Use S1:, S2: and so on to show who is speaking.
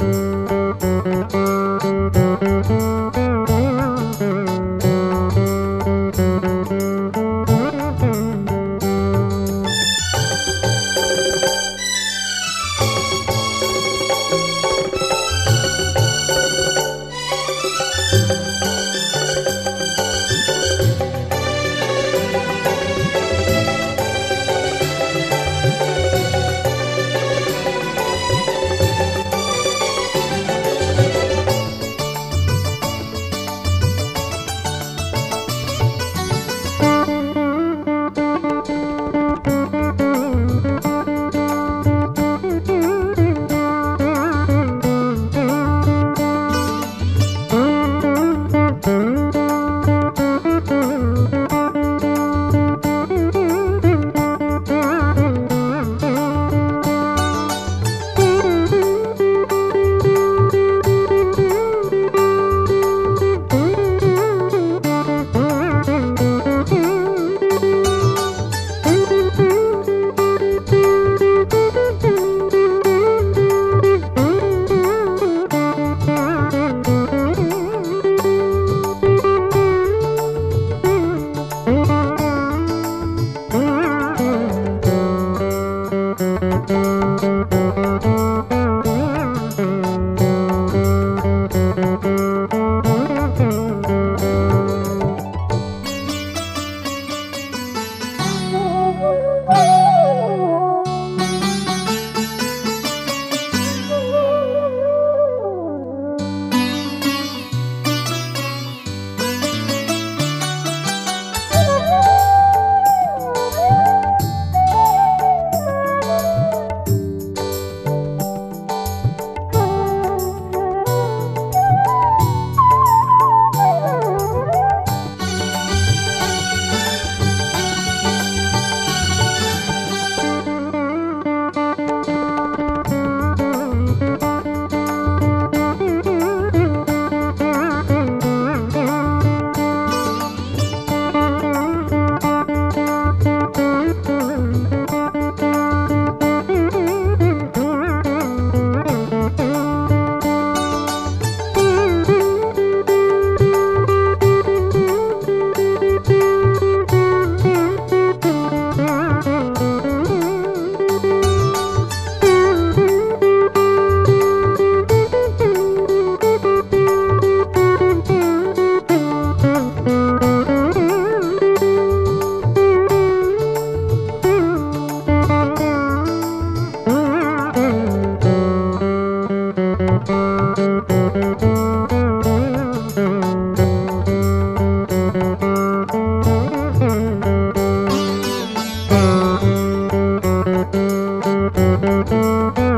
S1: Thank you. you.